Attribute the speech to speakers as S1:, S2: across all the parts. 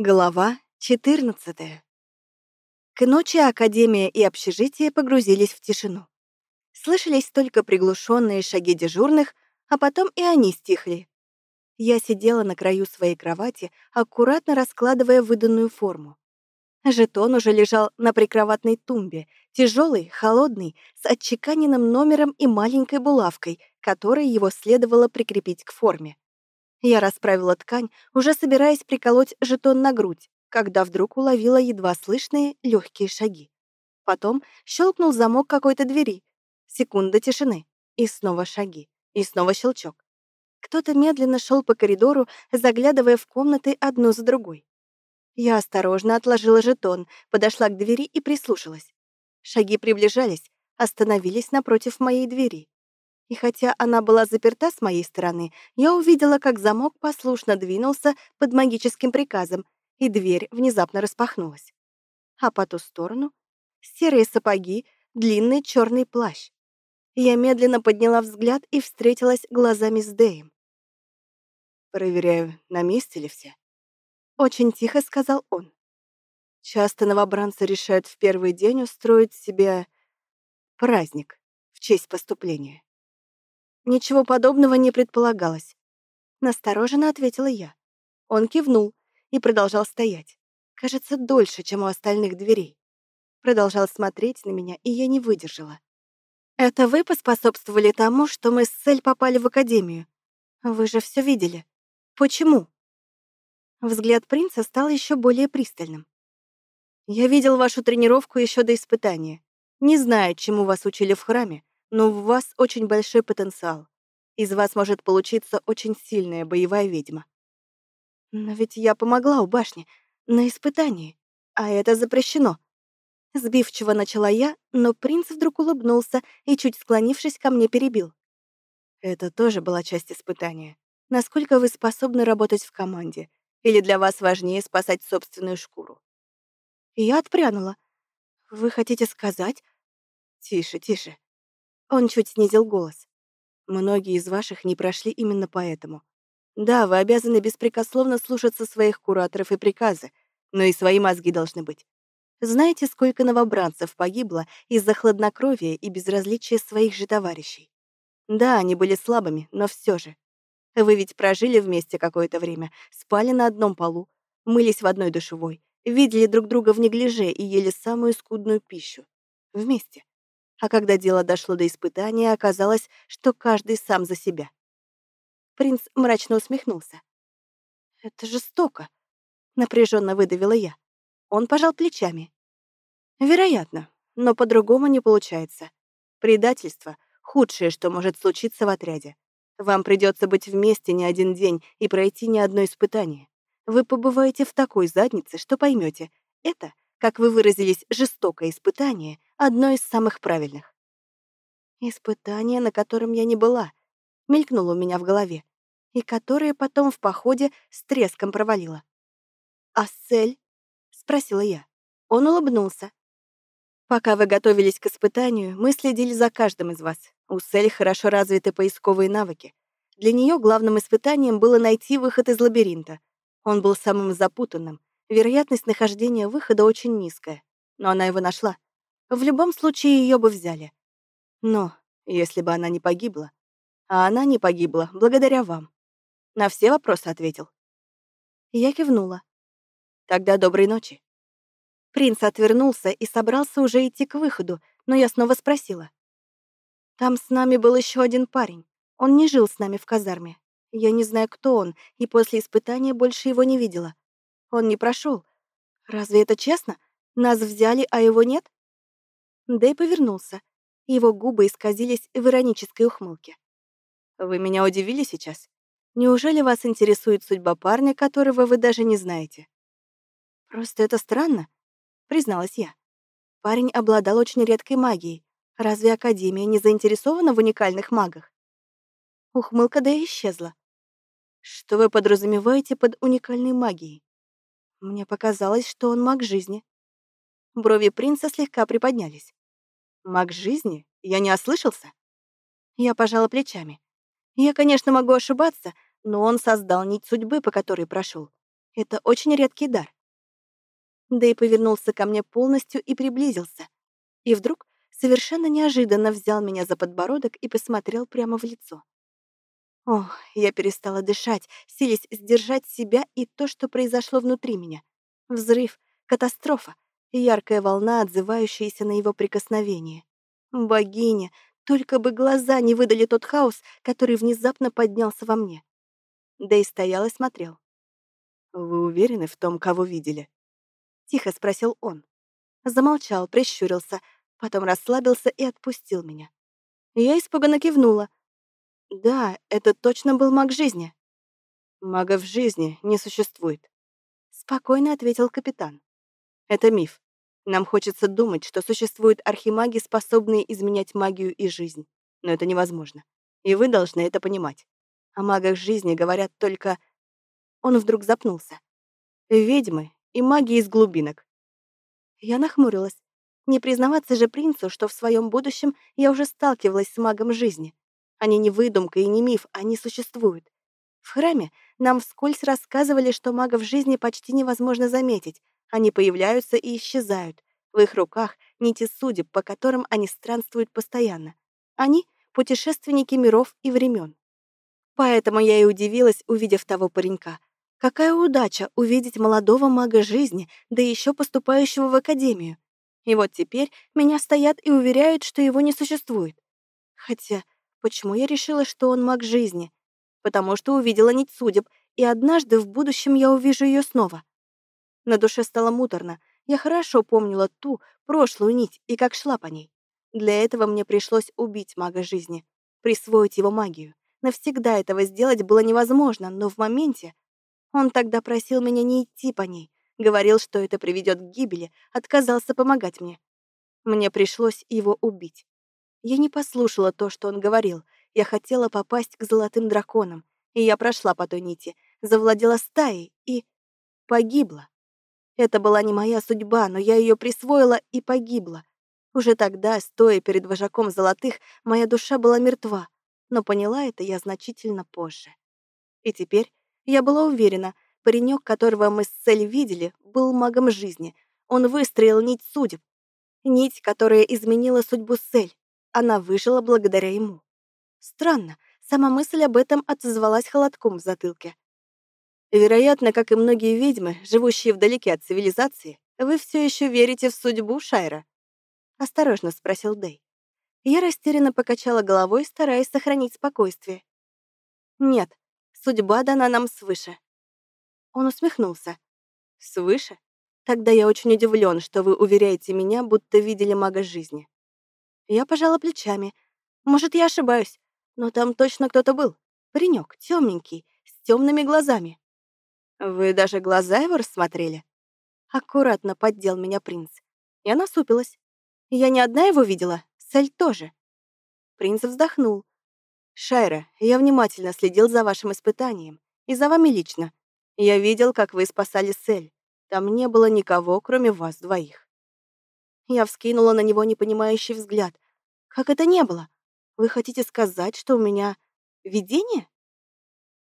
S1: Глава 14. К ночи Академия и общежитие погрузились в тишину. Слышались только приглушенные шаги дежурных, а потом и они стихли. Я сидела на краю своей кровати, аккуратно раскладывая выданную форму. Жетон уже лежал на прикроватной тумбе, тяжелый, холодный, с отчеканенным номером и маленькой булавкой, которой его следовало прикрепить к форме. Я расправила ткань, уже собираясь приколоть жетон на грудь, когда вдруг уловила едва слышные легкие шаги. Потом щелкнул замок какой-то двери. Секунда тишины. И снова шаги. И снова щелчок. Кто-то медленно шел по коридору, заглядывая в комнаты одну за другой. Я осторожно отложила жетон, подошла к двери и прислушалась. Шаги приближались, остановились напротив моей двери. И хотя она была заперта с моей стороны, я увидела, как замок послушно двинулся под магическим приказом, и дверь внезапно распахнулась. А по ту сторону — серые сапоги, длинный черный плащ. Я медленно подняла взгляд и встретилась глазами с Дэем.
S2: «Проверяю, на месте ли все?»
S1: Очень тихо сказал он.
S2: Часто новобранцы решают в первый день устроить себе праздник в честь поступления.
S1: Ничего подобного не предполагалось. Настороженно ответила я. Он кивнул и продолжал стоять. Кажется, дольше, чем у остальных дверей. Продолжал смотреть на меня, и я не выдержала. «Это вы поспособствовали тому, что мы с Цель попали в академию? Вы же все видели. Почему?» Взгляд принца стал еще более пристальным. «Я видел вашу тренировку еще до испытания. Не знаю, чему вас учили в храме, но в вас очень большой потенциал. Из вас может получиться очень сильная боевая ведьма. Но ведь я помогла у башни на испытании, а это запрещено. Сбивчиво начала я, но принц вдруг улыбнулся и, чуть склонившись ко мне, перебил. Это тоже была часть испытания. Насколько вы способны работать в команде? Или для вас важнее спасать собственную шкуру? Я отпрянула. Вы хотите сказать? Тише, тише. Он чуть снизил голос. Многие из ваших не прошли именно поэтому. Да, вы обязаны беспрекословно слушаться своих кураторов и приказы, но и свои мозги должны быть. Знаете, сколько новобранцев погибло из-за хладнокровия и безразличия своих же товарищей? Да, они были слабыми, но все же. Вы ведь прожили вместе какое-то время, спали на одном полу, мылись в одной душевой, видели друг друга в неглиже и ели самую скудную пищу. Вместе. А когда дело дошло до испытания, оказалось, что каждый сам за себя. Принц мрачно усмехнулся. «Это жестоко», — напряженно выдавила я. Он пожал плечами. «Вероятно, но по-другому не получается. Предательство — худшее, что может случиться в отряде. Вам придется быть вместе не один день и пройти ни одно испытание. Вы побываете в такой заднице, что поймете, это как вы выразились, жестокое испытание, одно из самых правильных. Испытание, на котором я не была, мелькнуло у меня в голове, и которое потом в походе с треском провалило. «А цель?» — спросила я. Он улыбнулся. «Пока вы готовились к испытанию, мы следили за каждым из вас. У Сель хорошо развиты поисковые навыки. Для нее главным испытанием было найти выход из лабиринта. Он был самым запутанным, Вероятность нахождения выхода очень низкая, но она его нашла. В любом случае ее бы взяли. Но если бы она не погибла, а она не погибла благодаря вам. На все вопросы ответил. Я кивнула. Тогда доброй ночи. Принц отвернулся и собрался уже идти к выходу, но я снова спросила. Там с нами был еще один парень. Он не жил с нами в казарме. Я не знаю, кто он, и после испытания больше его не видела. Он не прошел. Разве это честно? Нас взяли, а его нет? Дэй повернулся. Его губы исказились в иронической ухмылке. Вы меня удивили сейчас? Неужели вас интересует судьба парня, которого вы даже не знаете? Просто это странно, призналась я. Парень обладал очень редкой магией. Разве Академия не заинтересована в уникальных магах? Ухмылка Дэя исчезла. Что вы подразумеваете под уникальной магией? Мне показалось, что он маг жизни. Брови принца слегка приподнялись. Маг жизни? Я не ослышался? Я пожала плечами. Я, конечно, могу ошибаться, но он создал нить судьбы, по которой прошел. Это очень редкий дар. Дэй повернулся ко мне полностью и приблизился. И вдруг совершенно неожиданно взял меня за подбородок и посмотрел прямо в лицо. Ох, я перестала дышать, силясь сдержать себя и то, что произошло внутри меня. Взрыв, катастрофа, яркая волна, отзывающаяся на его прикосновение. Богиня, только бы глаза не выдали тот хаос, который внезапно поднялся во мне. Дэй стоял и смотрел.
S2: «Вы уверены в том, кого видели?»
S1: Тихо спросил он. Замолчал, прищурился, потом расслабился и отпустил меня. Я испуганно кивнула. Да, это точно был маг жизни.
S2: Мага в жизни не существует.
S1: Спокойно ответил капитан.
S2: Это миф. Нам хочется думать, что существуют архимаги, способные изменять магию и жизнь. Но это невозможно. И вы должны это понимать. О магах жизни говорят только... Он вдруг запнулся. Ведьмы и маги из глубинок.
S1: Я нахмурилась. Не признаваться же принцу, что в своем будущем я уже сталкивалась с магом жизни. Они не выдумка и не миф, они существуют. В храме нам вскользь рассказывали, что магов жизни почти невозможно заметить. Они появляются и исчезают. В их руках нити судеб, по которым они странствуют постоянно. Они — путешественники миров и времен. Поэтому я и удивилась, увидев того паренька. Какая удача увидеть молодого мага жизни, да еще поступающего в академию. И вот теперь меня стоят и уверяют, что его не существует. Хотя, почему я решила, что он маг жизни? Потому что увидела нить судеб, и однажды в будущем я увижу ее снова. На душе стало муторно. Я хорошо помнила ту, прошлую нить и как шла по ней. Для этого мне пришлось убить мага жизни, присвоить его магию. Навсегда этого сделать было невозможно, но в моменте он тогда просил меня не идти по ней, говорил, что это приведет к гибели, отказался помогать мне. Мне пришлось его убить. Я не послушала то, что он говорил. Я хотела попасть к золотым драконам, и я прошла по той нити, завладела стаей и погибла. Это была не моя судьба, но я ее присвоила и погибла. Уже тогда, стоя перед вожаком золотых, моя душа была мертва, но поняла это я значительно позже. И теперь я была уверена, паренек, которого мы с Цель видели, был магом жизни. Он выстроил нить судеб. Нить, которая изменила судьбу Сель. Она выжила благодаря ему. Странно, сама мысль об этом отозвалась холодком в затылке. Вероятно, как и многие ведьмы, живущие вдалеке от цивилизации, вы все еще верите в судьбу Шайра? Осторожно спросил Дэй. Я растерянно покачала головой, стараясь сохранить спокойствие. Нет, Судьба дана нам свыше». Он усмехнулся. «Свыше? Тогда я очень удивлен, что вы уверяете меня, будто видели мага жизни». Я пожала плечами. Может, я ошибаюсь, но там точно кто-то был. Паренек, темненький, с темными глазами. Вы даже глаза его рассмотрели? Аккуратно поддел меня принц. Я насупилась. Я не одна его видела, Сель тоже. Принц вздохнул. «Шайра, я внимательно следил за вашим испытанием. И за вами лично. Я видел, как вы спасали Сель. Там не было никого, кроме вас двоих». Я вскинула на него непонимающий взгляд. «Как это не было? Вы хотите сказать, что у меня видение?»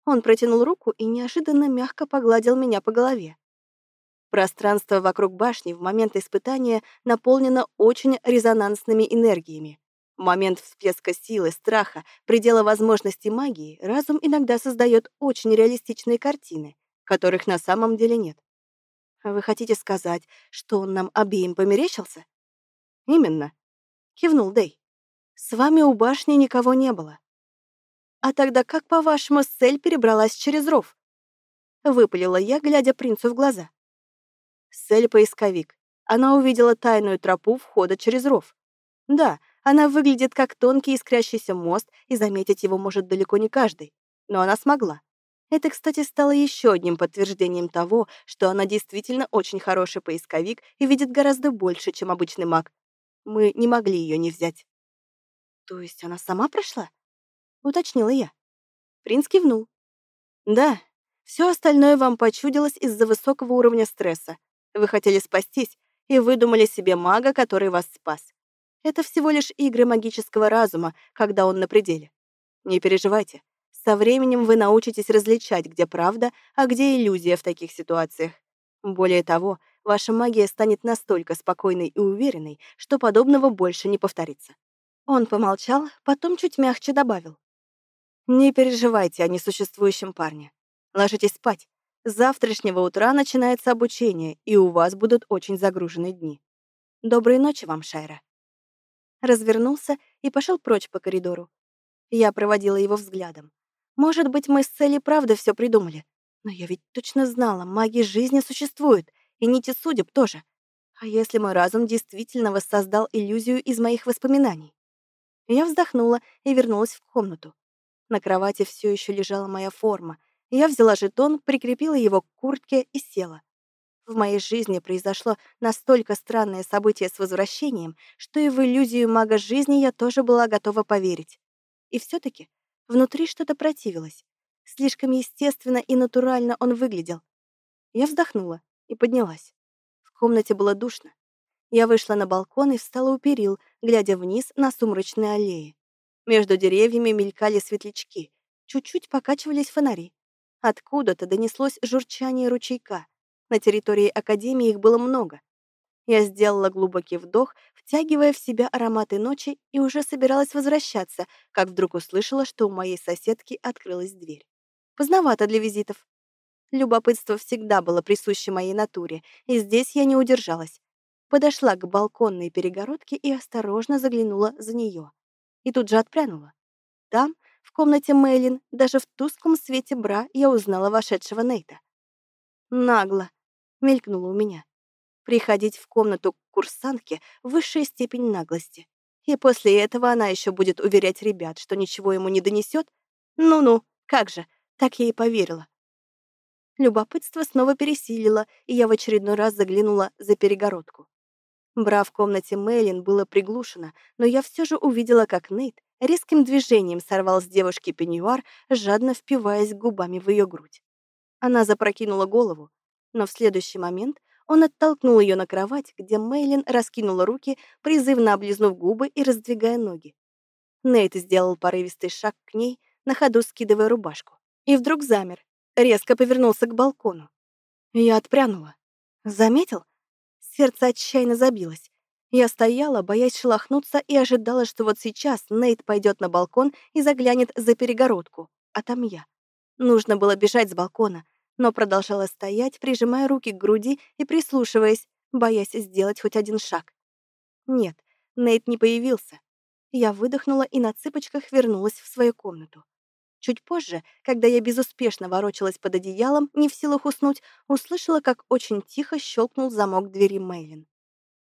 S1: Он протянул руку и неожиданно мягко погладил меня по голове. Пространство вокруг башни в момент испытания наполнено очень резонансными энергиями момент всплеска силы, страха, предела возможностей магии, разум иногда создает очень реалистичные картины, которых на самом деле нет. Вы хотите сказать, что он нам обеим померещился? Именно, кивнул Дэй. С вами у башни никого не было. А тогда как, по-вашему, Сель перебралась через ров? Выпалила я, глядя принцу в глаза. Сель — поисковик. Она увидела тайную тропу входа через ров. Да, она выглядит как тонкий искрящийся мост, и заметить его может далеко не каждый. Но она смогла. Это, кстати, стало еще одним подтверждением того, что она действительно очень хороший поисковик и видит гораздо больше, чем обычный маг. Мы не могли ее не взять. «То есть она сама прошла?» — уточнила я. Принц кивнул. «Да, все остальное вам почудилось из-за высокого уровня стресса. Вы хотели спастись и выдумали себе мага, который вас спас. Это всего лишь игры магического разума, когда он на пределе. Не переживайте.
S2: Со временем вы научитесь различать, где правда, а где иллюзия в таких ситуациях. Более того, ваша магия станет настолько спокойной и уверенной, что подобного больше не повторится. Он помолчал, потом чуть мягче добавил. Не переживайте о несуществующем парне. Ложитесь спать. С завтрашнего утра начинается обучение, и у вас будут очень загруженные дни. Доброй ночи вам, Шайра. Развернулся и пошел прочь по коридору. Я проводила его взглядом. Может быть, мы с Целли правда все придумали. Но я ведь точно знала, магия жизни существует, и нити судеб тоже. А если мой разум действительно воссоздал иллюзию из моих воспоминаний? Я вздохнула и вернулась в комнату. На кровати все еще лежала моя форма. Я взяла жетон, прикрепила его к куртке и села. В моей жизни произошло настолько странное событие с возвращением, что и в иллюзию мага жизни я тоже была готова поверить. И все таки внутри что-то противилось. Слишком естественно и натурально он выглядел. Я вздохнула и поднялась. В комнате было душно. Я вышла на балкон и встала у перил, глядя вниз на сумрачные аллеи. Между деревьями мелькали светлячки, чуть-чуть покачивались фонари. Откуда-то донеслось журчание ручейка. На территории Академии их было много. Я сделала глубокий вдох, втягивая в себя ароматы ночи и уже собиралась возвращаться, как вдруг услышала, что у моей соседки открылась дверь. Поздновато для визитов. Любопытство всегда было присуще моей натуре, и здесь я не удержалась. Подошла к балконной перегородке и осторожно заглянула за нее. И тут же отпрянула. Там, в комнате Мэйлин, даже в тусклом свете бра я узнала вошедшего Нейта. Нагло мелькнуло у меня. Приходить в комнату к курсантке — высшая степень наглости. И после этого она еще будет уверять ребят, что ничего ему не донесет? Ну-ну, как же, так я и поверила. Любопытство снова пересилило, и я в очередной раз заглянула за перегородку. Бра в комнате Мэйлин было приглушено, но я все же увидела, как Нейт резким движением сорвал с девушки пеньюар, жадно впиваясь губами в ее грудь. Она запрокинула голову, но в следующий момент он оттолкнул ее на кровать, где Мейлин раскинула руки, призывно облизнув губы и раздвигая ноги. Нейт сделал порывистый шаг к ней, на ходу скидывая рубашку. И вдруг замер, резко повернулся к балкону. Я отпрянула. Заметил? Сердце отчаянно забилось. Я стояла, боясь шелохнуться, и ожидала, что вот сейчас Нейт пойдет на балкон и заглянет за перегородку, а там я. Нужно было бежать с балкона, но продолжала стоять, прижимая руки к груди и прислушиваясь, боясь сделать хоть один шаг. Нет, Нейт не появился. Я выдохнула и на цыпочках вернулась в свою комнату. Чуть позже, когда я безуспешно ворочалась под одеялом, не в силах уснуть, услышала, как очень тихо щелкнул замок двери Мейлин.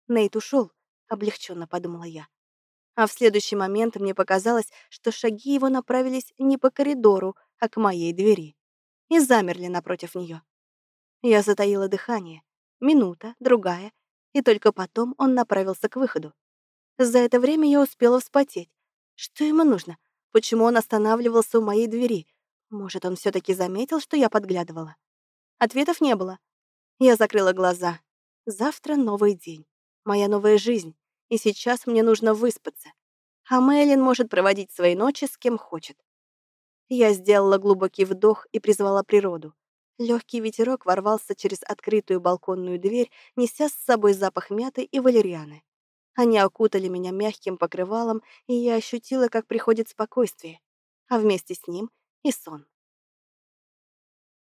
S2: Нейт ушел, облегченно подумала я. А в следующий момент мне показалось, что шаги его направились не по коридору, а к моей двери и замерли напротив нее. Я затаила дыхание. Минута, другая, и только потом он направился к выходу. За это время я успела вспотеть. Что ему нужно? Почему он останавливался у моей двери? Может, он все таки заметил, что я подглядывала? Ответов не было. Я закрыла глаза. Завтра новый день. Моя новая жизнь. И сейчас мне нужно выспаться. А Мэйлин может проводить свои ночи с кем хочет. Я сделала глубокий вдох и призвала природу. Легкий ветерок ворвался через открытую балконную дверь, неся с собой запах мяты и валерианы. Они окутали меня мягким покрывалом, и я ощутила, как приходит спокойствие, а вместе с ним и сон.